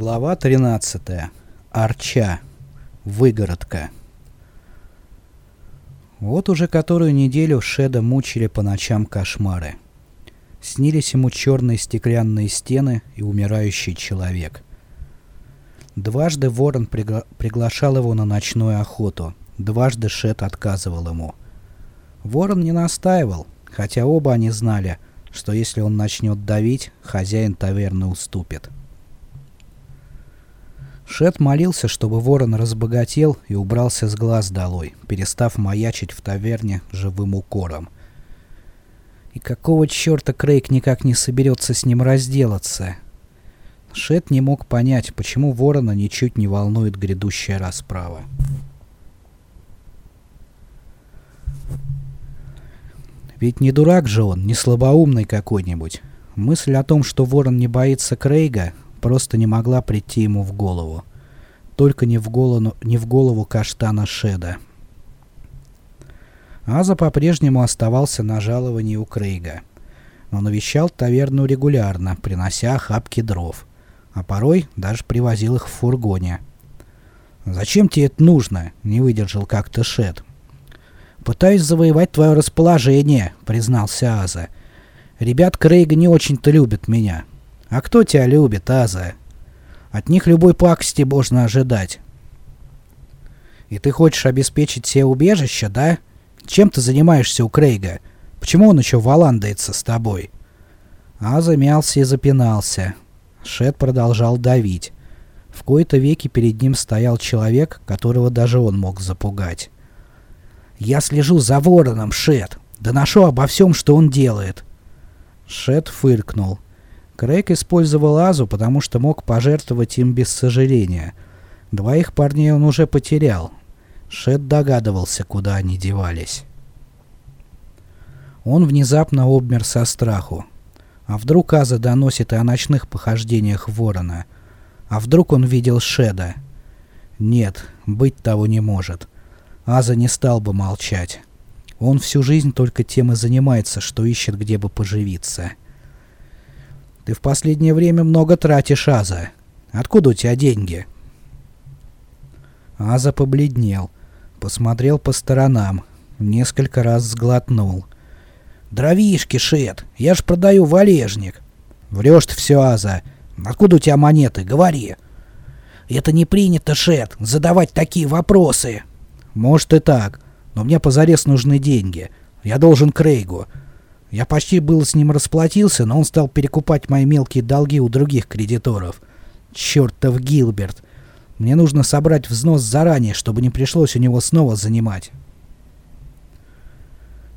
Глава 13. Арча. Выгородка. Вот уже которую неделю Шеда мучили по ночам кошмары. Снились ему черные стеклянные стены и умирающий человек. Дважды Ворон пригла приглашал его на ночную охоту. Дважды Шед отказывал ему. Ворон не настаивал, хотя оба они знали, что если он начнет давить, хозяин таверны уступит. Шет молился, чтобы ворон разбогател и убрался с глаз долой, перестав маячить в таверне живым укором. И какого черта Крейг никак не соберется с ним разделаться? Шет не мог понять, почему ворона ничуть не волнует грядущая расправа. Ведь не дурак же он, не слабоумный какой-нибудь. Мысль о том, что ворон не боится Крейга, просто не могла прийти ему в голову. Только не в голову, не в голову каштана Шеда. Аза по-прежнему оставался на жаловании у Крейга, но навещал таверну регулярно, принося хапки дров, а порой даже привозил их в фургоне. «Зачем тебе это нужно?» — не выдержал как-то Шед. «Пытаюсь завоевать твое расположение», — признался Аза. «Ребят Крейга не очень-то любят меня». «А кто тебя любит, Аза?» «От них любой пакости можно ожидать». «И ты хочешь обеспечить себе убежище, да? Чем ты занимаешься у Крейга? Почему он еще валандается с тобой?» Аза мялся и запинался. Шет продолжал давить. В кои-то веки перед ним стоял человек, которого даже он мог запугать. «Я слежу за вороном, Шет. Доношу обо всем, что он делает». Шет фыркнул. Крейг использовал Азу, потому что мог пожертвовать им без сожаления. Двоих парней он уже потерял. Шет догадывался, куда они девались. Он внезапно обмер со страху. А вдруг Аза доносит о ночных похождениях ворона? А вдруг он видел Шеда? Нет, быть того не может. Аза не стал бы молчать. Он всю жизнь только тем и занимается, что ищет, где бы поживиться. Ты в последнее время много тратишь, Аза. Откуда у тебя деньги? Аза побледнел. Посмотрел по сторонам. Несколько раз сглотнул. «Дровишки, Шет! Я ж продаю валежник!» «Врешь ты все, Аза! Откуда у тебя монеты? Говори!» «Это не принято, Шет, задавать такие вопросы!» Может и так, но мне позарез нужны деньги. Я должен Крейгу. Я почти было с ним расплатился, но он стал перекупать мои мелкие долги у других кредиторов. Чертов Гилберт. Мне нужно собрать взнос заранее, чтобы не пришлось у него снова занимать.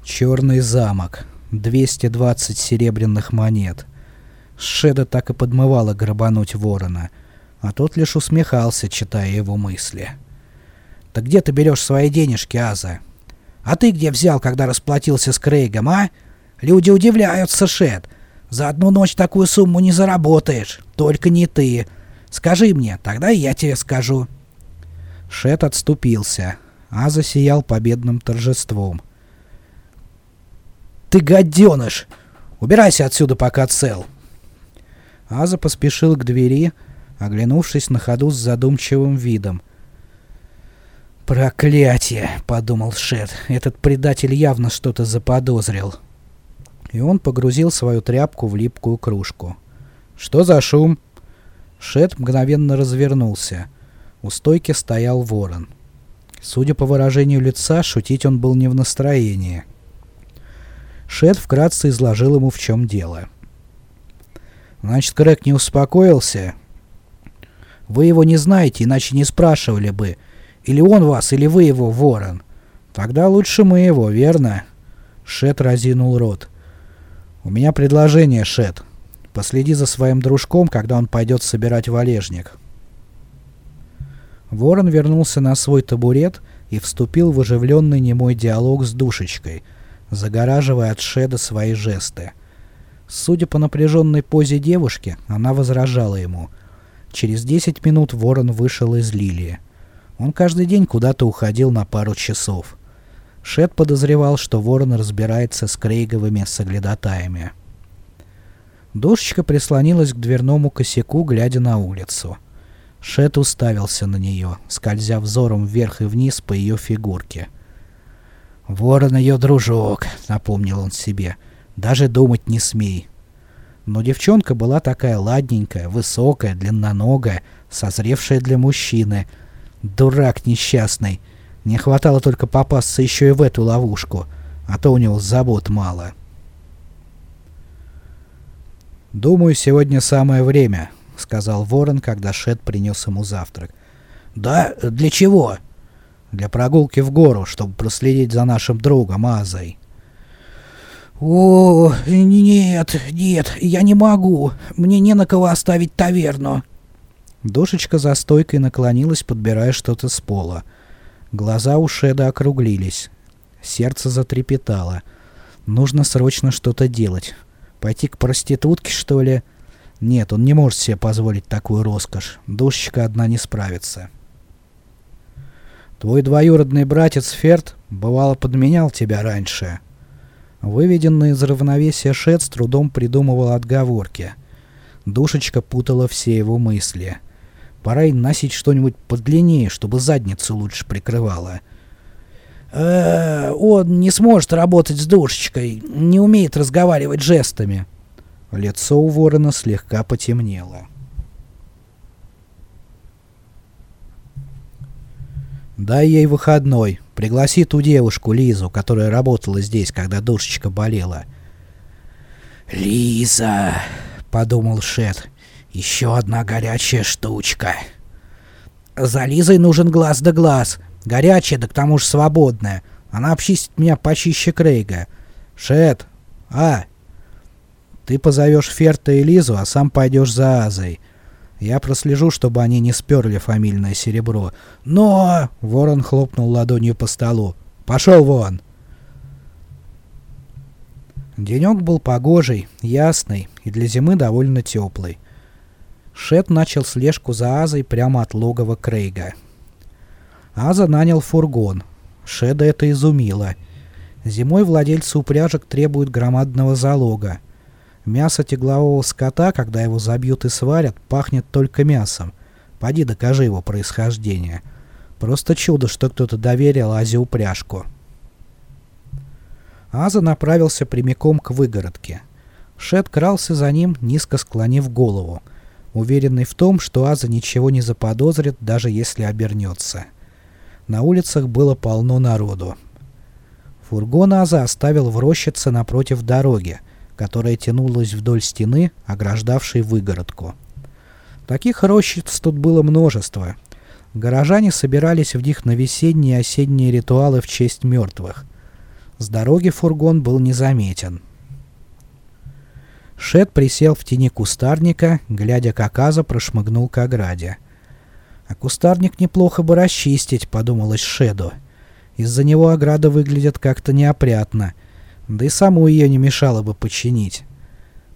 Черный замок. 220 серебряных монет. Шеда так и подмывала грабануть ворона, а тот лишь усмехался, читая его мысли. «Так где ты берешь свои денежки, Аза?» «А ты где взял, когда расплатился с Крейгом, а? Люди удивляются, Шет. За одну ночь такую сумму не заработаешь. Только не ты. Скажи мне, тогда я тебе скажу». Шет отступился. Аза сиял победным торжеством. «Ты гаденыш! Убирайся отсюда, пока цел!» Аза поспешил к двери, оглянувшись на ходу с задумчивым видом. «Проклятие!» — подумал Шет. «Этот предатель явно что-то заподозрил». И он погрузил свою тряпку в липкую кружку. «Что за шум?» Шет мгновенно развернулся. У стойки стоял ворон. Судя по выражению лица, шутить он был не в настроении. Шет вкратце изложил ему, в чем дело. «Значит, Крэг не успокоился?» «Вы его не знаете, иначе не спрашивали бы». Или он вас, или вы его, ворон. Тогда лучше мы его, верно?» Шет разинул рот. «У меня предложение, Шет. Последи за своим дружком, когда он пойдет собирать валежник». Ворон вернулся на свой табурет и вступил в оживленный немой диалог с душечкой, загораживая от Шеда свои жесты. Судя по напряженной позе девушки, она возражала ему. Через 10 минут ворон вышел из лилии. Он каждый день куда-то уходил на пару часов. Шет подозревал, что Ворон разбирается с крейговыми соглядатаями. Душечка прислонилась к дверному косяку, глядя на улицу. Шет уставился на нее, скользя взором вверх и вниз по ее фигурке. «Ворон ее дружок», — напомнил он себе. «Даже думать не смей». Но девчонка была такая ладненькая, высокая, длинноногая, созревшая для мужчины. Дурак несчастный. Не хватало только попасться еще и в эту ловушку, а то у него забот мало. «Думаю, сегодня самое время», — сказал Ворон, когда Шет принес ему завтрак. «Да? Для чего?» «Для прогулки в гору, чтобы проследить за нашим другом Азой». «О, нет, нет, я не могу. Мне не на кого оставить таверну». Душечка за стойкой наклонилась, подбирая что-то с пола. Глаза у Шеда округлились. Сердце затрепетало. Нужно срочно что-то делать. Пойти к проститутке, что ли? Нет, он не может себе позволить такую роскошь. Душечка одна не справится. Твой двоюродный братец Ферд, бывало, подменял тебя раньше. Выведенный из равновесия Шет с трудом придумывал отговорки. Душечка путала все его мысли. Пора и носить что-нибудь подлиннее, чтобы задницу лучше прикрывала. Э, он не сможет работать с душечкой, не умеет разговаривать жестами. Лицо у ворона слегка потемнело. Дай ей выходной. Пригласи ту девушку, Лизу, которая работала здесь, когда душечка болела. «Лиза!» — подумал Шет. «Еще одна горячая штучка». «За Лизой нужен глаз да глаз. Горячая, да к тому же свободная. Она обчистит меня почище Крейга. Шет! А! Ты позовешь Ферта и Лизу, а сам пойдешь за Азой. Я прослежу, чтобы они не сперли фамильное серебро. Но... Ворон хлопнул ладонью по столу. Пошел вон! Денек был погожий, ясный и для зимы довольно теплый. Шет начал слежку за Азой прямо от логова Крейга. Аза нанял фургон. Шеда это изумило. Зимой владельцы упряжек требуют громадного залога. Мясо тяглового скота, когда его забьют и сварят, пахнет только мясом. Поди докажи его происхождение. Просто чудо, что кто-то доверил Азе упряжку. Аза направился прямиком к выгородке. Шет крался за ним, низко склонив голову, уверенный в том, что Аза ничего не заподозрит, даже если обернется. На улицах было полно народу. Фургон Аза оставил в рощице напротив дороги, которая тянулась вдоль стены, ограждавшей выгородку. Таких рощиц тут было множество. Горожане собирались в них на весенние и осенние ритуалы в честь мертвых. С дороги фургон был незаметен. Шет присел в тени кустарника, глядя, как Аза прошмыгнул к ограде. А кустарник неплохо бы расчистить, подумалось Шеду. Из-за него ограда выглядит как-то неопрятно, да и саму ее не мешало бы починить.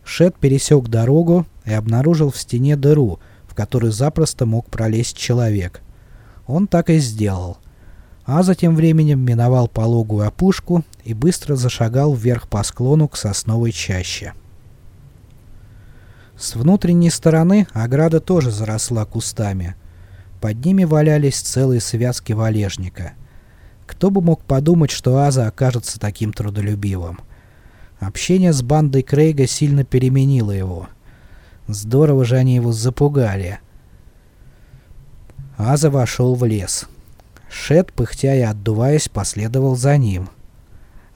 Шед пересек дорогу и обнаружил в стене дыру, в которую запросто мог пролезть человек. Он так и сделал. А затем временем миновал пологую опушку и быстро зашагал вверх по склону к сосновой чаще. С внутренней стороны ограда тоже заросла кустами — под ними валялись целые связки валежника. Кто бы мог подумать, что Аза окажется таким трудолюбивым. Общение с бандой Крейга сильно переменило его. Здорово же они его запугали. Аза вошел в лес. Шет, пыхтя и отдуваясь, последовал за ним.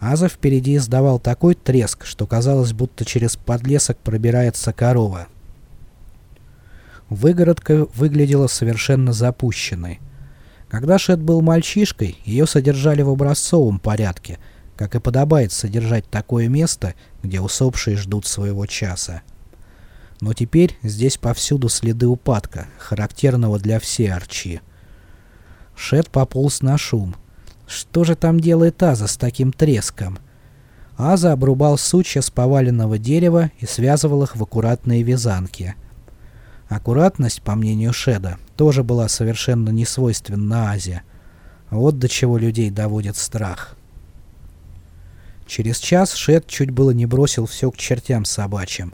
Аза впереди издавал такой треск, что казалось, будто через подлесок пробирается корова. Выгородка выглядела совершенно запущенной. Когда Шет был мальчишкой, ее содержали в образцовом порядке, как и подобает содержать такое место, где усопшие ждут своего часа. Но теперь здесь повсюду следы упадка, характерного для всей арчи. Шет пополз на шум. Что же там делает Аза с таким треском? Аза обрубал сучья с поваленного дерева и связывал их в аккуратные вязанки — Аккуратность, по мнению Шеда, тоже была совершенно не свойственна Азе. Вот до чего людей доводит страх. Через час Шед чуть было не бросил все к чертям собачьим.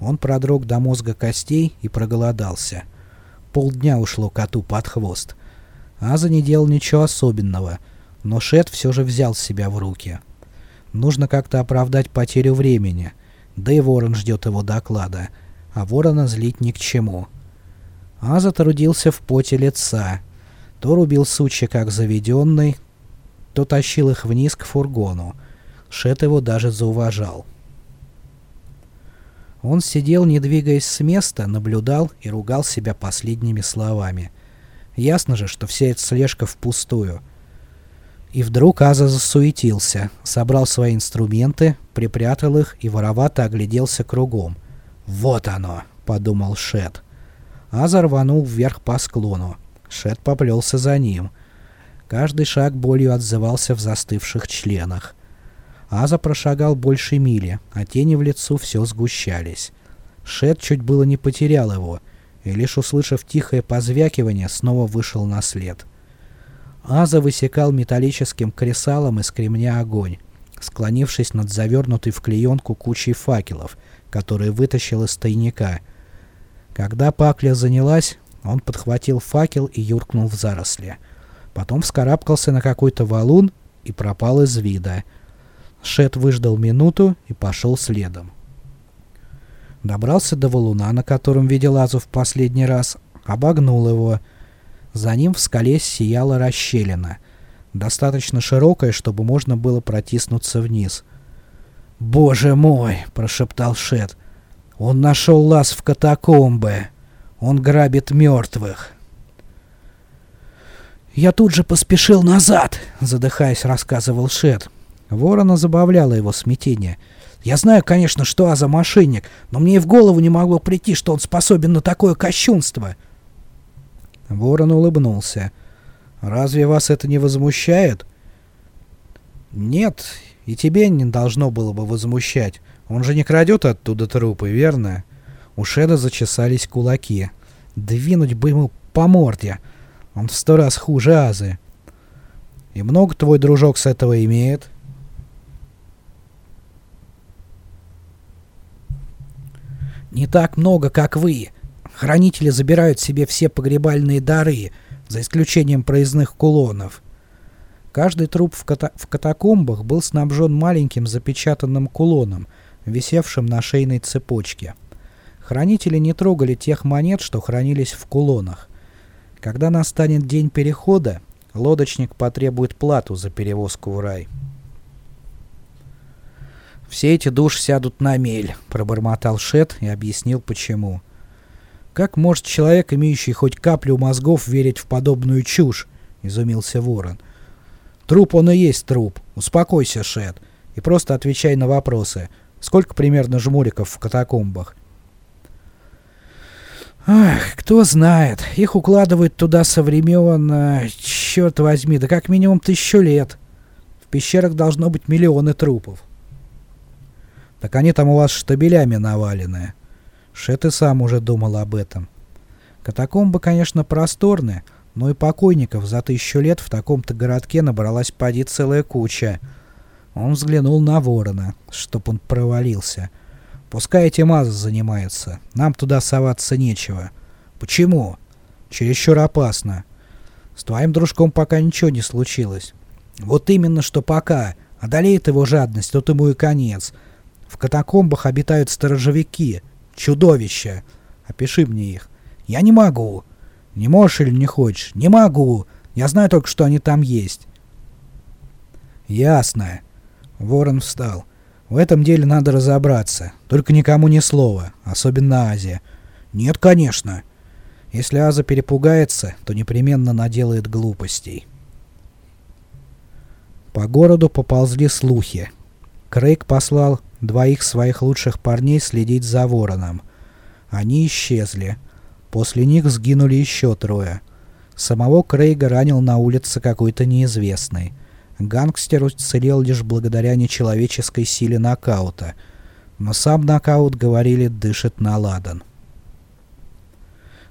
Он продрог до мозга костей и проголодался. полдня ушло коту под хвост. Аза не делал ничего особенного, но Шет все же взял себя в руки. Нужно как-то оправдать потерю времени, да и Ворон ждет его доклада, а Ворона злить ни к чему. Аза трудился в поте лица. То рубил сучья как заведенный, то тащил их вниз к фургону. Шет его даже зауважал. Он сидел, не двигаясь с места, наблюдал и ругал себя последними словами. Ясно же, что вся эта слежка впустую. И вдруг Аза засуетился, собрал свои инструменты, припрятал их и воровато огляделся кругом. «Вот оно!» — подумал Шет. Аза рванул вверх по склону. Шет поплелся за ним. Каждый шаг болью отзывался в застывших членах. Аза прошагал больше мили, а тени в лицу все сгущались. Шет чуть было не потерял его, и лишь услышав тихое позвякивание, снова вышел на след. Аза высекал металлическим кресалом из кремня огонь, склонившись над завернутой в клеенку кучей факелов, которые вытащил из тайника. Когда пакля занялась, он подхватил факел и юркнул в заросли. Потом вскарабкался на какой-то валун и пропал из вида — Шет выждал минуту и пошел следом. Добрался до валуна, на котором видел Азу в последний раз, обогнул его. За ним в скале сияла расщелина, достаточно широкая, чтобы можно было протиснуться вниз. «Боже мой!» — прошептал Шет. «Он нашел лаз в катакомбы! Он грабит мертвых!» «Я тут же поспешил назад!» — задыхаясь, рассказывал Шет. Ворона забавляло его смятение. «Я знаю, конечно, что Аза мошенник, но мне и в голову не могло прийти, что он способен на такое кощунство». Ворон улыбнулся. «Разве вас это не возмущает?» «Нет, и тебе не должно было бы возмущать. Он же не крадет оттуда трупы, верно?» У Шеда зачесались кулаки. «Двинуть бы ему по морде. Он в сто раз хуже Азы». «И много твой дружок с этого имеет?» Не так много, как вы. Хранители забирают себе все погребальные дары, за исключением проездных кулонов. Каждый труп в, ката в катакомбах был снабжен маленьким запечатанным кулоном, висевшим на шейной цепочке. Хранители не трогали тех монет, что хранились в кулонах. Когда настанет день перехода, лодочник потребует плату за перевозку в рай. «Все эти души сядут на мель», — пробормотал Шет и объяснил, почему. «Как может человек, имеющий хоть каплю мозгов, верить в подобную чушь?» — изумился Ворон. «Труп он и есть труп. Успокойся, Шет, и просто отвечай на вопросы. Сколько примерно жмуриков в катакомбах?» «Ах, кто знает. Их укладывают туда со времен... Э, черт возьми, да как минимум тысячу лет. В пещерах должно быть миллионы трупов». Так они там у вас штабелями навалены. Шет и сам уже думал об этом. Катакомбы, конечно, просторные, но и покойников за тысячу лет в таком-то городке набралась поди целая куча. Он взглянул на ворона, чтоб он провалился. Пускай эти мазы занимаются, нам туда соваться нечего. Почему? Чересчур опасно. С твоим дружком пока ничего не случилось. Вот именно что пока. Одолеет его жадность, тот ему и конец. В катакомбах обитают сторожевики, чудовища. Опиши мне их. Я не могу. Не можешь или не хочешь? Не могу. Я знаю только, что они там есть. Ясно. Ворон встал. В этом деле надо разобраться. Только никому ни слова, особенно Азе. Нет, конечно. Если Аза перепугается, то непременно наделает глупостей. По городу поползли слухи. Крейг послал двоих своих лучших парней следить за вороном. Они исчезли. После них сгинули еще трое. Самого Крейга ранил на улице какой-то неизвестный. Гангстер уцелел лишь благодаря нечеловеческой силе нокаута. Но сам нокаут, говорили, дышит на ладан.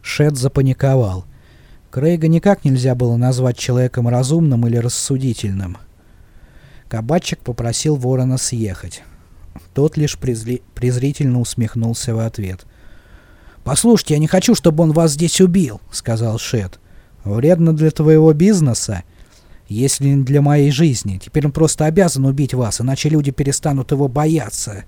Шет запаниковал. Крейга никак нельзя было назвать человеком разумным или рассудительным. Кабачик попросил ворона съехать. Тот лишь презри презрительно усмехнулся в ответ. «Послушайте, я не хочу, чтобы он вас здесь убил», — сказал Шет. «Вредно для твоего бизнеса, если не для моей жизни. Теперь он просто обязан убить вас, иначе люди перестанут его бояться».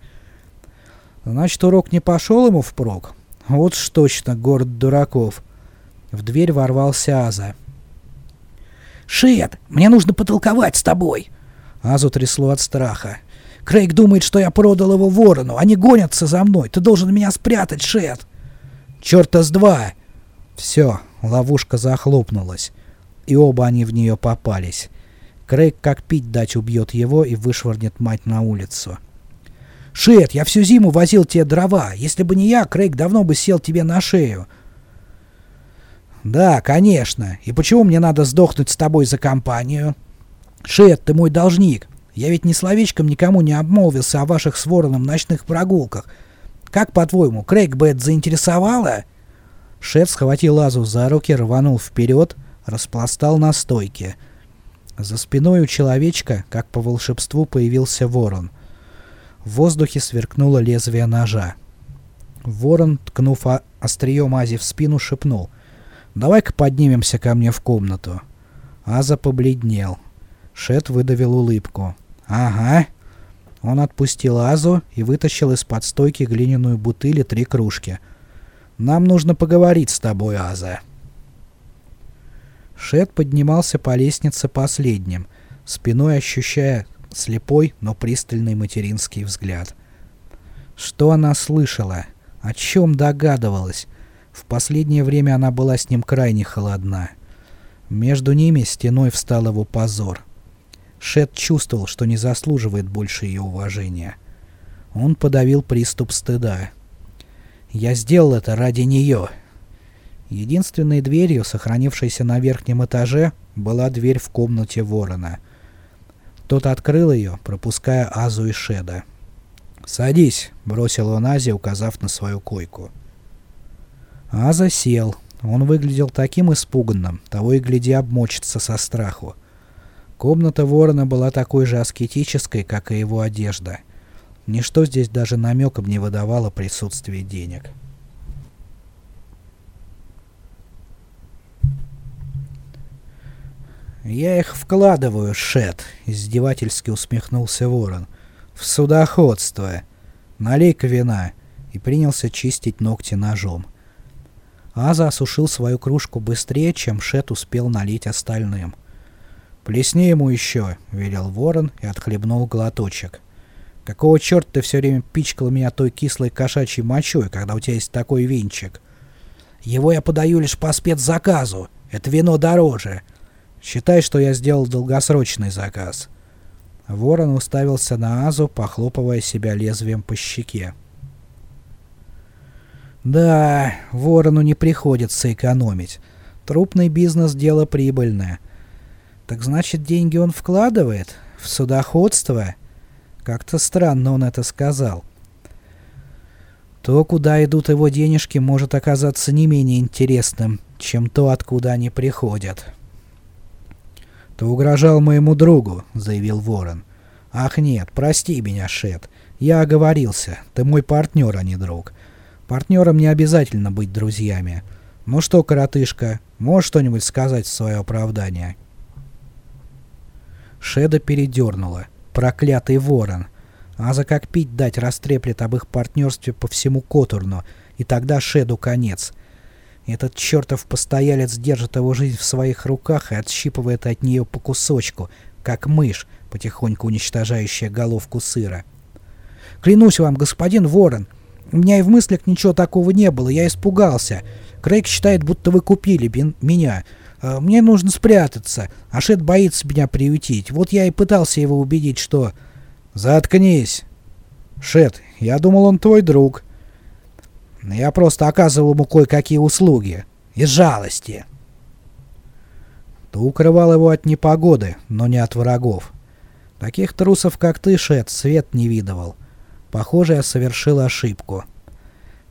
Значит, урок не пошел ему впрок? Вот ж точно, город дураков. В дверь ворвался Аза. «Шет, мне нужно потолковать с тобой!» Азу трясло от страха. «Крейг думает, что я продал его ворону. Они гонятся за мной. Ты должен меня спрятать, Шет!» «Черта с два!» Все, ловушка захлопнулась. И оба они в нее попались. Крейг как пить дать убьет его и вышвырнет мать на улицу. «Шет, я всю зиму возил тебе дрова. Если бы не я, Крейг давно бы сел тебе на шею». «Да, конечно. И почему мне надо сдохнуть с тобой за компанию?» «Шет, ты мой должник. Я ведь ни словечком никому не обмолвился о ваших с Вороном ночных прогулках. Как, по-твоему, Крейг бы это заинтересовало?» Шеф схватил Азу за руки, рванул вперед, распластал на стойке. За спиной у человечка, как по волшебству, появился ворон — в воздухе сверкнуло лезвие ножа. Ворон, ткнув острием Ази в спину, шепнул. «Давай-ка поднимемся ко мне в комнату». Аза побледнел. Шет выдавил улыбку. «Ага». Он отпустил Азу и вытащил из-под стойки глиняную бутыль и три кружки. «Нам нужно поговорить с тобой, Аза». Шет поднимался по лестнице последним, спиной ощущая слепой, но пристальный материнский взгляд. Что она слышала? О чем догадывалась? В последнее время она была с ним крайне холодна. Между ними стеной встал его позор. Шет чувствовал, что не заслуживает больше ее уважения. Он подавил приступ стыда. «Я сделал это ради нее». Единственной дверью, сохранившейся на верхнем этаже, была дверь в комнате ворона — тот открыл ее, пропуская Азу и Шеда. «Садись», — бросил он Азе, указав на свою койку. Аза сел. Он выглядел таким испуганным, того и гляди обмочится со страху. Комната ворона была такой же аскетической, как и его одежда. Ничто здесь даже намеком не выдавало присутствие денег. «Я их вкладываю, Шет», — издевательски усмехнулся ворон. «В судоходство. Налей-ка вина». И принялся чистить ногти ножом. Аза осушил свою кружку быстрее, чем Шет успел налить остальным. «Плесни ему еще», — велел ворон и отхлебнул глоточек. «Какого черта ты все время пичкал меня той кислой кошачьей мочой, когда у тебя есть такой винчик?» «Его я подаю лишь по спецзаказу. Это вино дороже. Считай, что я сделал долгосрочный заказ. Ворон уставился на Азу, похлопывая себя лезвием по щеке. Да, ворону не приходится экономить. Трупный бизнес — дело прибыльное. Так значит, деньги он вкладывает? В судоходство? Как-то странно он это сказал. То, куда идут его денежки, может оказаться не менее интересным, чем то, откуда они приходят. «Ты угрожал моему другу», — заявил Ворон. «Ах нет, прости меня, Шет. Я оговорился. Ты мой партнер, а не друг. Партнерам не обязательно быть друзьями. Ну что, коротышка, можешь что-нибудь сказать в свое оправдание?» Шеда передернула. Проклятый ворон. А за как пить дать растреплет об их партнерстве по всему Котурну, и тогда Шеду конец. Этот чертов постоялец держит его жизнь в своих руках и отщипывает от нее по кусочку, как мышь, потихоньку уничтожающая головку сыра. «Клянусь вам, господин Ворон, у меня и в мыслях ничего такого не было, я испугался. Крейг считает, будто вы купили меня. А, мне нужно спрятаться, а Шет боится меня приютить. Вот я и пытался его убедить, что...» «Заткнись!» «Шет, я думал, он твой друг». Я просто оказывал ему кое-какие услуги. Из жалости. Ты укрывал его от непогоды, но не от врагов. Таких трусов, как ты, Шет, свет не видывал. Похоже, я совершил ошибку.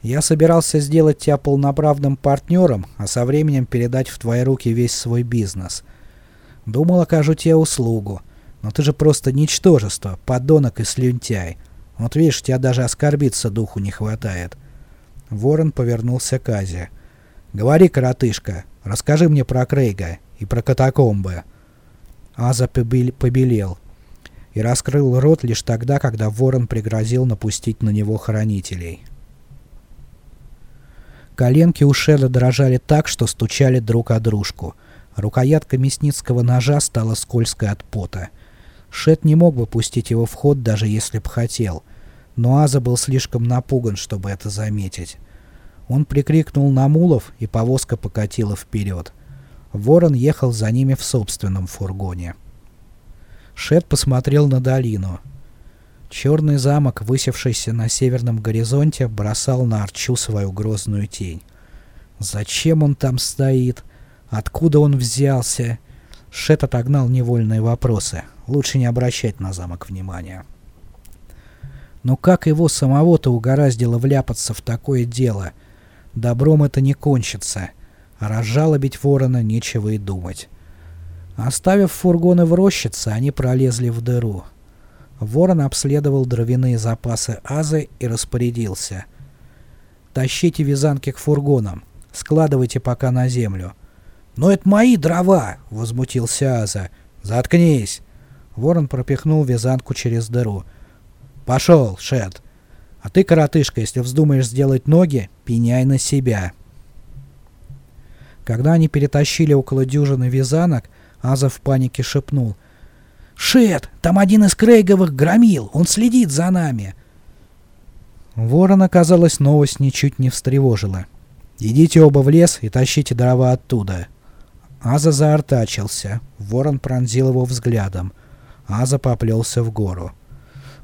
Я собирался сделать тебя полноправным партнером, а со временем передать в твои руки весь свой бизнес. Думал, окажу тебе услугу. Но ты же просто ничтожество, подонок и слюнтяй. Вот видишь, тебя даже оскорбиться духу не хватает. Ворон повернулся к Азе. «Говори, коротышка, расскажи мне про Крейга и про катакомбы». Аза побелел и раскрыл рот лишь тогда, когда ворон пригрозил напустить на него хранителей. Коленки у Шеда дрожали так, что стучали друг о дружку. Рукоятка мясницкого ножа стала скользкой от пота. Шед не мог бы пустить его в ход, даже если б хотел. Но Аза был слишком напуган, чтобы это заметить. Он прикрикнул на мулов, и повозка покатила вперед. Ворон ехал за ними в собственном фургоне. Шед посмотрел на долину. Черный замок, высевшийся на северном горизонте, бросал на Арчу свою грозную тень. Зачем он там стоит? Откуда он взялся? Шет отогнал невольные вопросы. Лучше не обращать на замок внимания. Но как его самого-то угораздило вляпаться в такое дело? Добром это не кончится. А разжалобить ворона нечего и думать. Оставив фургоны в рощице, они пролезли в дыру. Ворон обследовал дровяные запасы Азы и распорядился. «Тащите вязанки к фургонам. Складывайте пока на землю». «Но это мои дрова!» — возмутился Аза. «Заткнись!» Ворон пропихнул вязанку через дыру. «Пошел, Шед! А ты, коротышка, если вздумаешь сделать ноги, пеняй на себя!» Когда они перетащили около дюжины вязанок, Аза в панике шепнул. «Шет, там один из Крейговых громил, он следит за нами!» Ворона, казалось, новость ничуть не встревожила. «Идите оба в лес и тащите дрова оттуда». Аза заортачился. Ворон пронзил его взглядом. Аза поплелся в гору.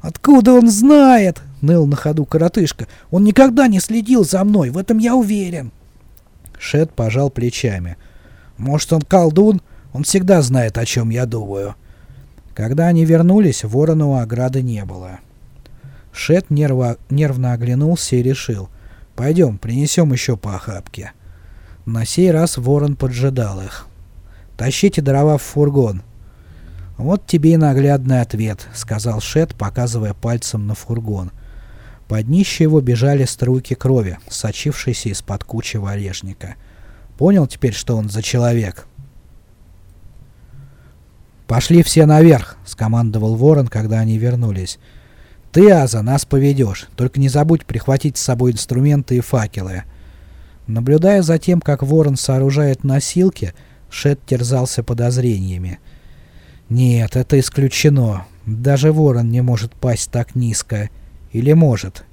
«Откуда он знает?» — ныл на ходу коротышка. «Он никогда не следил за мной, в этом я уверен». Шет пожал плечами. «Может, он колдун? Он всегда знает, о чем я думаю». Когда они вернулись, ворона у ограды не было. Шет нерво, нервно оглянулся и решил. «Пойдем, принесем еще по охапке». На сей раз ворон поджидал их. «Тащите дрова в фургон». «Вот тебе и наглядный ответ», — сказал Шет, показывая пальцем на фургон. Под днище его бежали струйки крови, сочившиеся из-под кучи валежника. Понял теперь, что он за человек? «Пошли все наверх!» — скомандовал Ворон, когда они вернулись. «Ты, Аза, нас поведешь. Только не забудь прихватить с собой инструменты и факелы». Наблюдая за тем, как Ворон сооружает носилки, Шет терзался подозрениями. «Нет, это исключено. Даже Ворон не может пасть так низко. Или может?»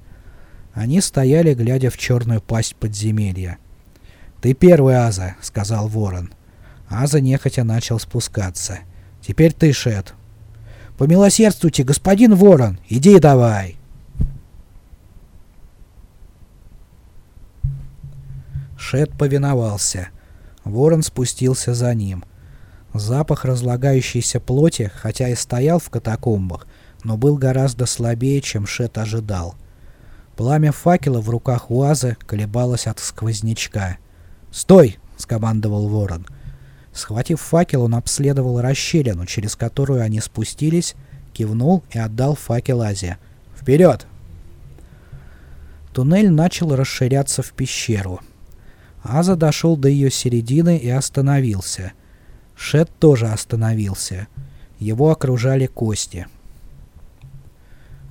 Они стояли, глядя в черную пасть подземелья. «Ты первый, Аза», — сказал Ворон. Аза нехотя начал спускаться. Теперь ты, Шет. Помилосердствуйте, господин Ворон, иди давай. Шет повиновался. Ворон спустился за ним. Запах разлагающейся плоти, хотя и стоял в катакомбах, но был гораздо слабее, чем Шет ожидал. Пламя факела в руках Уазы колебалось от сквознячка. «Стой!» — скомандовал Ворон. Схватив факел, он обследовал расщелину, через которую они спустились, кивнул и отдал факел Азе. «Вперед!» Туннель начал расширяться в пещеру. Аза дошел до ее середины и остановился. Шет тоже остановился. Его окружали кости.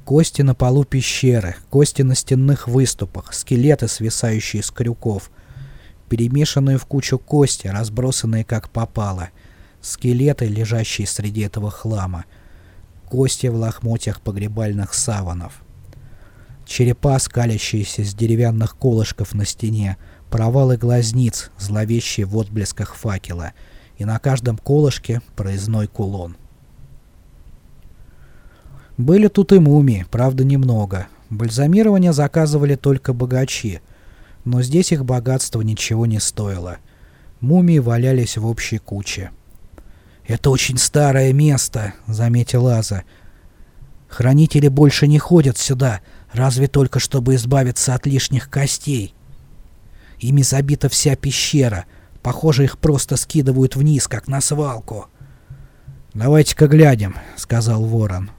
Кости на полу пещеры, кости на стенных выступах, скелеты, свисающие с крюков, перемешанные в кучу кости, разбросанные как попало, скелеты, лежащие среди этого хлама, кости в лохмотьях погребальных саванов, черепа, скалящиеся с деревянных колышков на стене, провалы глазниц, зловещие в отблесках факела, и на каждом колышке проездной кулон. Были тут и мумии, правда немного. Бальзамирование заказывали только богачи — но здесь их богатство ничего не стоило. Мумии валялись в общей куче. «Это очень старое место», — заметил Аза. «Хранители больше не ходят сюда, разве только чтобы избавиться от лишних костей. Ими забита вся пещера. Похоже, их просто скидывают вниз, как на свалку». «Давайте-ка глянем», — сказал Ворон.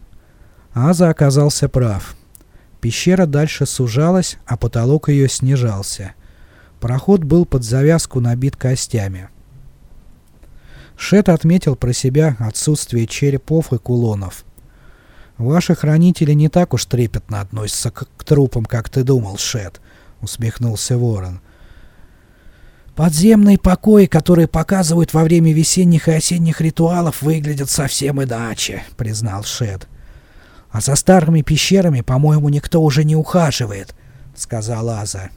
Аза оказался прав. Пещера дальше сужалась, а потолок ее снижался. Проход был под завязку набит костями. Шет отметил про себя отсутствие черепов и кулонов. «Ваши хранители не так уж трепетно относятся к, к трупам, как ты думал, Шет», — усмехнулся Ворон. «Подземные покои, которые показывают во время весенних и осенних ритуалов, выглядят совсем иначе», — признал Шет. «А за старыми пещерами, по-моему, никто уже не ухаживает», — сказал Аза.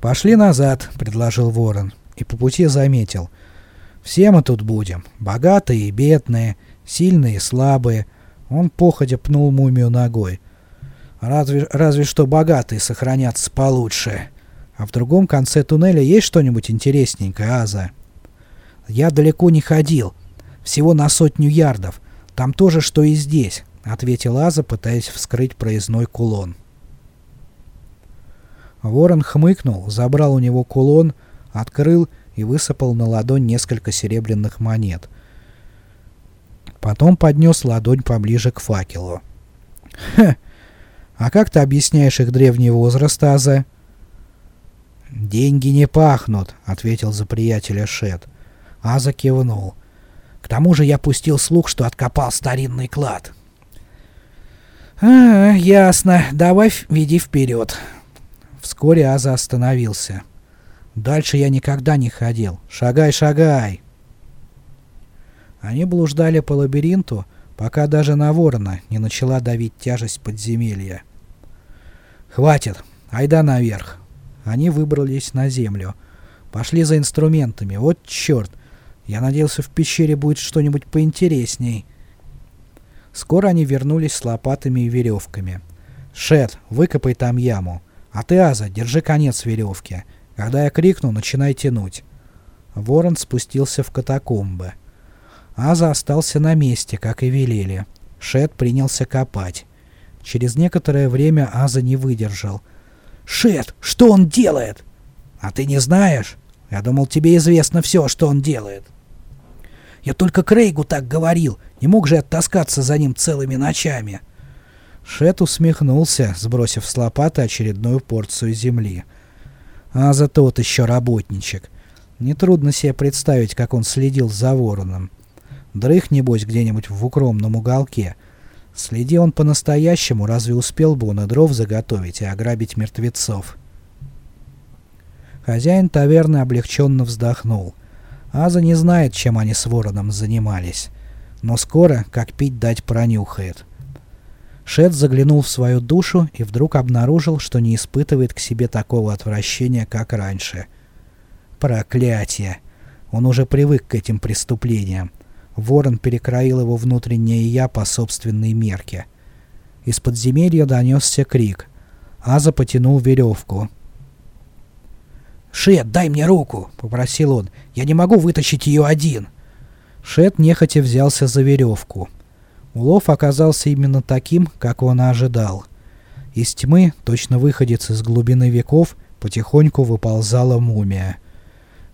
«Пошли назад», — предложил Ворон, и по пути заметил. «Все мы тут будем, богатые и бедные, сильные и слабые». Он походя пнул мумию ногой. «Разве, разве что богатые сохранятся получше». А в другом конце туннеля есть что-нибудь интересненькое, Аза? Я далеко не ходил. Всего на сотню ярдов. Там тоже, что и здесь, — ответил Аза, пытаясь вскрыть проездной кулон. Ворон хмыкнул, забрал у него кулон, открыл и высыпал на ладонь несколько серебряных монет. Потом поднес ладонь поближе к факелу. «Хе! А как ты объясняешь их древний возраст, Аза?» «Деньги не пахнут», — ответил за приятеля Шет. Аза кивнул. «К тому же я пустил слух, что откопал старинный клад». «А, ясно. Давай веди вперед». Вскоре Аза остановился. «Дальше я никогда не ходил. Шагай, шагай!» Они блуждали по лабиринту, пока даже на ворона не начала давить тяжесть подземелья. «Хватит! Айда наверх!» Они выбрались на землю. Пошли за инструментами. Вот черт! Я надеялся, в пещере будет что-нибудь поинтересней. Скоро они вернулись с лопатами и веревками. «Шет, выкопай там яму. А ты, Аза, держи конец веревки. Когда я крикну, начинай тянуть». Ворон спустился в катакомбы. Аза остался на месте, как и велели. Шет принялся копать. Через некоторое время Аза не выдержал — «Шет, что он делает?» «А ты не знаешь? Я думал, тебе известно все, что он делает». «Я только Крейгу так говорил. Не мог же оттаскаться за ним целыми ночами». Шет усмехнулся, сбросив с лопаты очередную порцию земли. А за тот еще работничек. Нетрудно себе представить, как он следил за вороном. Дрых, небось, где-нибудь в укромном уголке, Следи он по-настоящему, разве успел бы он и дров заготовить и ограбить мертвецов? Хозяин таверны облегченно вздохнул. Аза не знает, чем они с вороном занимались. Но скоро, как пить дать, пронюхает. Шет заглянул в свою душу и вдруг обнаружил, что не испытывает к себе такого отвращения, как раньше. Проклятие! Он уже привык к этим преступлениям. Ворон перекроил его внутреннее «я» по собственной мерке. Из подземелья донесся крик. Аза потянул веревку. «Шет, дай мне руку!» — попросил он. «Я не могу вытащить ее один!» Шет нехотя взялся за веревку. Улов оказался именно таким, как он ожидал. Из тьмы, точно выходец из глубины веков, потихоньку выползала мумия.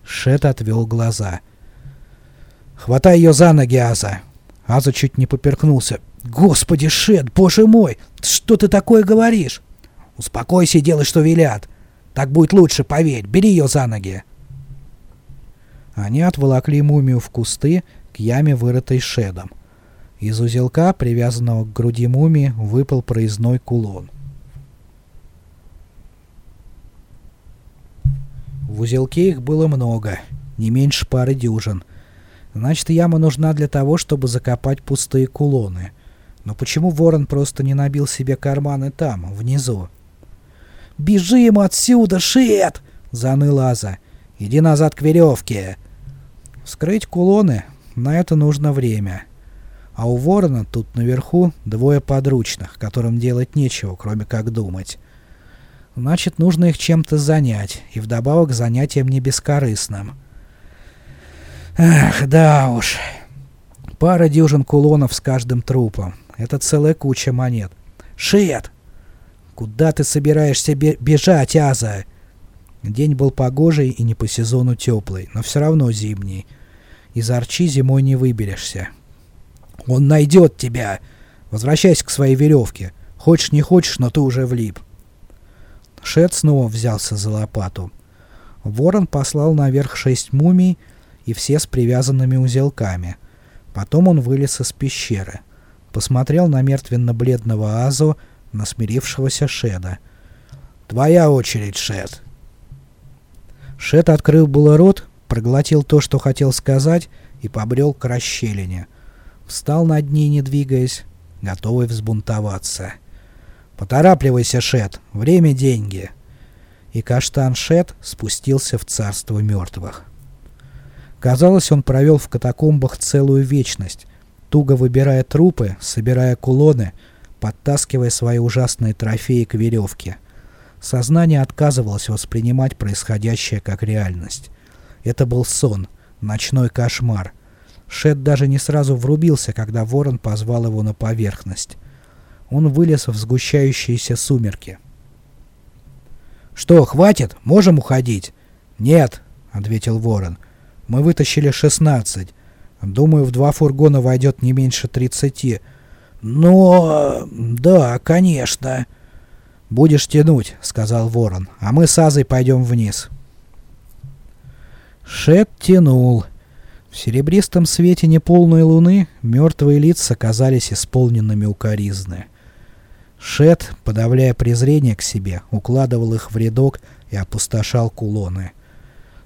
Шет отвел глаза — «Хватай ее за ноги, Аза!» Аза чуть не поперхнулся. «Господи, Шет, боже мой! Что ты такое говоришь?» «Успокойся и делай, что велят. Так будет лучше, поверь. Бери ее за ноги!» Они отволокли мумию в кусты к яме, вырытой Шедом. Из узелка, привязанного к груди мумии, выпал проездной кулон. В узелке их было много, не меньше пары дюжин — Значит, яма нужна для того, чтобы закопать пустые кулоны. Но почему ворон просто не набил себе карманы там, внизу? «Бежим отсюда, Шет!» — заныл Аза. «Иди назад к веревке!» Вскрыть кулоны — на это нужно время. А у ворона тут наверху двое подручных, которым делать нечего, кроме как думать. Значит, нужно их чем-то занять, и вдобавок занятием не бескорыстным. Ах, да уж. Пара дюжин кулонов с каждым трупом. Это целая куча монет. Шет! Куда ты собираешься бежать, Аза? День был погожий и не по сезону теплый, но все равно зимний. Из Арчи зимой не выберешься. Он найдет тебя. Возвращайся к своей веревке. Хочешь не хочешь, но ты уже влип. Шет снова взялся за лопату. Ворон послал наверх шесть мумий, и все с привязанными узелками. Потом он вылез из пещеры. Посмотрел на мертвенно-бледного Азу, на смирившегося Шеда. «Твоя очередь, Шед!» Шед открыл было рот, проглотил то, что хотел сказать, и побрел к расщелине. Встал над ней, не двигаясь, готовый взбунтоваться. «Поторапливайся, Шет, время — деньги!» И Каштан Шет спустился в царство мертвых. Казалось, он провел в катакомбах целую вечность, туго выбирая трупы, собирая кулоны, подтаскивая свои ужасные трофеи к веревке. Сознание отказывалось воспринимать происходящее как реальность. Это был сон, ночной кошмар. Шет даже не сразу врубился, когда ворон позвал его на поверхность. Он вылез в сгущающиеся сумерки. «Что, хватит? Можем уходить?» «Нет», — ответил ворон. Мы вытащили 16. Думаю, в два фургона войдет не меньше 30. Но... да, конечно. Будешь тянуть, сказал ворон, а мы с Азой пойдем вниз. Шет тянул. В серебристом свете неполной луны мертвые лица казались исполненными укоризны. Шет, подавляя презрение к себе, укладывал их в рядок и опустошал кулоны.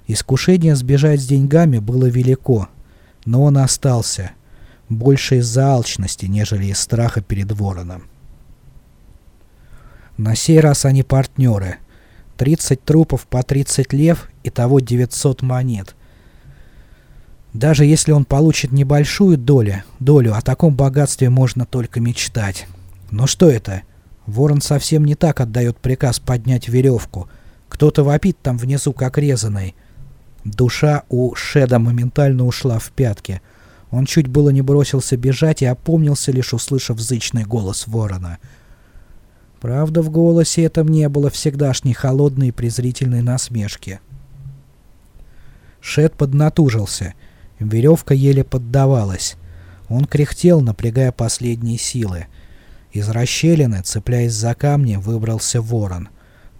Искушение сбежать с деньгами было велико, но он остался, больше из-за алчности, нежели из страха перед вороном. На сей раз они партнеры. 30 трупов по 30 лев и того 900 монет. Даже если он получит небольшую долю, долю о таком богатстве можно только мечтать. Но что это? Ворон совсем не так отдает приказ поднять веревку. Кто-то вопит там внизу, как резаный. Душа у Шеда моментально ушла в пятки. Он чуть было не бросился бежать и опомнился, лишь услышав зычный голос ворона. Правда, в голосе этом не было всегдашней холодной и презрительной насмешки. Шед поднатужился. Веревка еле поддавалась. Он кряхтел, напрягая последние силы. Из расщелины, цепляясь за камни, выбрался ворон.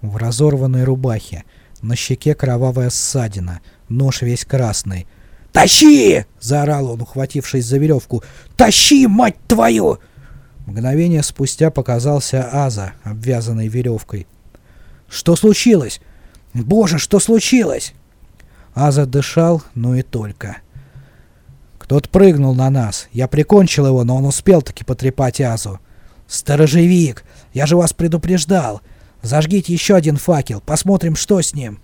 В разорванной рубахе, на щеке кровавая ссадина, нож весь красный. «Тащи!» — заорал он, ухватившись за веревку. «Тащи, мать твою!» Мгновение спустя показался Аза, обвязанный веревкой. «Что случилось? Боже, что случилось?» Аза дышал, но и только. Кто-то прыгнул на нас. Я прикончил его, но он успел таки потрепать Азу. «Сторожевик! Я же вас предупреждал! Зажгите еще один факел, посмотрим, что с ним.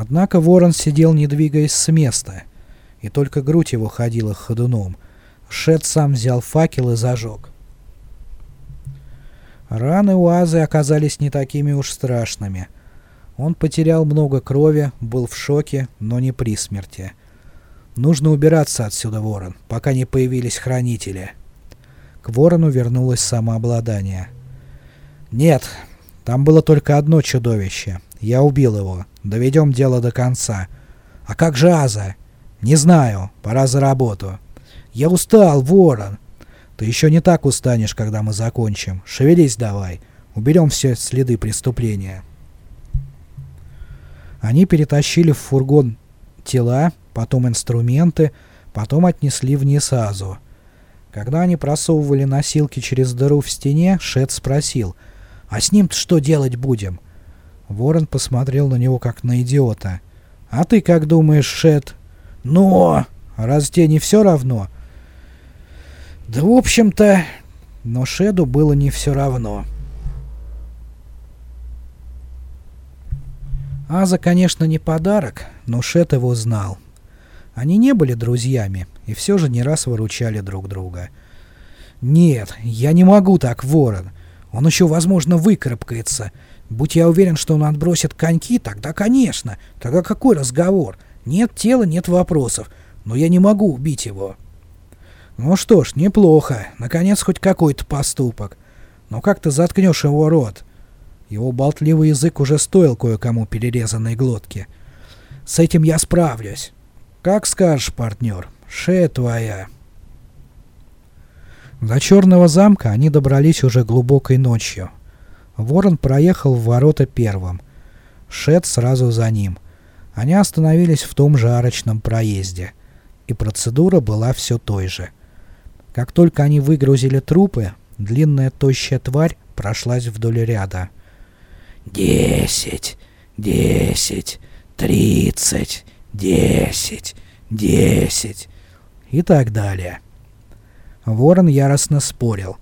Однако ворон сидел, не двигаясь с места, и только грудь его ходила ходуном. Шет сам взял факел и зажег. Раны у Азы оказались не такими уж страшными. Он потерял много крови, был в шоке, но не при смерти. Нужно убираться отсюда, ворон, пока не появились хранители. К ворону вернулось самообладание. «Нет, там было только одно чудовище. Я убил его. Доведем дело до конца. А как же Аза? Не знаю. Пора за работу. Я устал, ворон. Ты еще не так устанешь, когда мы закончим. Шевелись давай. Уберем все следы преступления». Они перетащили в фургон тела, потом инструменты, потом отнесли вниз Азу. Когда они просовывали носилки через дыру в стене, Шет спросил — а с ним-то что делать будем?» Ворон посмотрел на него как на идиота. «А ты как думаешь, Шет?» «Но! Раз тебе не все равно?» «Да в общем-то...» Но Шеду было не все равно. Аза, конечно, не подарок, но Шет его знал. Они не были друзьями, и все же не раз выручали друг друга. «Нет, я не могу так, Ворон. Он еще, возможно, выкарабкается. Будь я уверен, что он отбросит коньки, тогда, конечно. Тогда какой разговор? Нет тела, нет вопросов. Но я не могу убить его. Ну что ж, неплохо. Наконец, хоть какой-то поступок. Но как ты заткнешь его рот? Его болтливый язык уже стоил кое-кому перерезанной глотки. С этим я справлюсь. Как скажешь, партнер. Шея твоя. До Черного замка они добрались уже глубокой ночью. Ворон проехал в ворота первым. Шед сразу за ним. Они остановились в том же арочном проезде. И процедура была все той же. Как только они выгрузили трупы, длинная тощая тварь прошлась вдоль ряда. «Десять, десять, тридцать, десять, десять» и так далее. Ворон яростно спорил.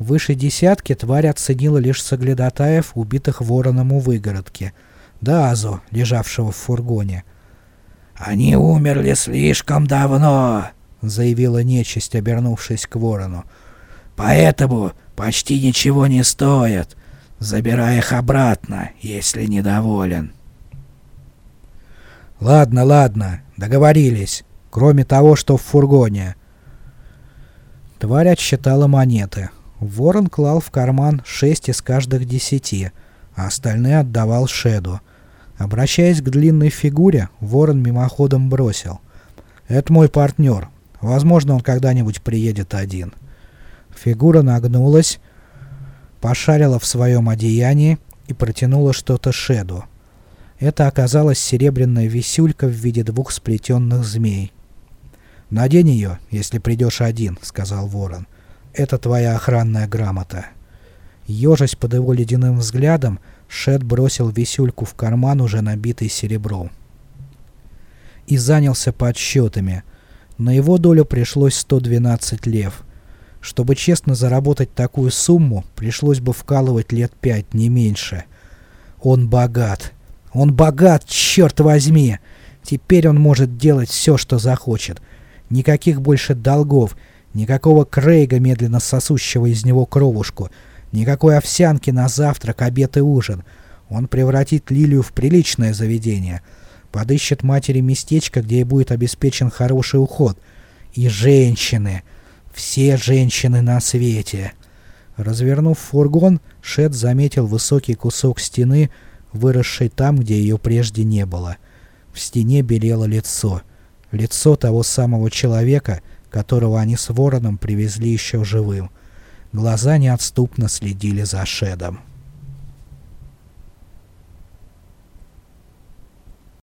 Выше десятки тварь оценила лишь соглядатаев, убитых вороном у выгородки, да Азу, лежавшего в фургоне. «Они умерли слишком давно», — заявила нечисть, обернувшись к ворону. «Поэтому почти ничего не стоят. Забирай их обратно, если недоволен». «Ладно, ладно, договорились. Кроме того, что в фургоне. Тварь отсчитала монеты. Ворон клал в карман шесть из каждых десяти, а остальные отдавал Шеду. Обращаясь к длинной фигуре, Ворон мимоходом бросил. «Это мой партнер. Возможно, он когда-нибудь приедет один». Фигура нагнулась, пошарила в своем одеянии и протянула что-то Шеду. Это оказалась серебряная висюлька в виде двух сплетенных змей. «Надень ее, если придешь один», — сказал ворон. «Это твоя охранная грамота». Ежась под его ледяным взглядом, Шет бросил висюльку в карман, уже набитый серебром. И занялся подсчетами. На его долю пришлось 112 лев. Чтобы честно заработать такую сумму, пришлось бы вкалывать лет пять, не меньше. Он богат. Он богат, черт возьми! Теперь он может делать все, что захочет. Никаких больше долгов, никакого Крейга, медленно сосущего из него кровушку, никакой овсянки на завтрак, обед и ужин. Он превратит Лилию в приличное заведение, подыщет матери местечко, где ей будет обеспечен хороший уход. И женщины, все женщины на свете. Развернув фургон, Шет заметил высокий кусок стены, выросший там, где ее прежде не было. В стене белело лицо — Лицо того самого человека, которого они с вороном привезли еще живым. Глаза неотступно следили за Шедом.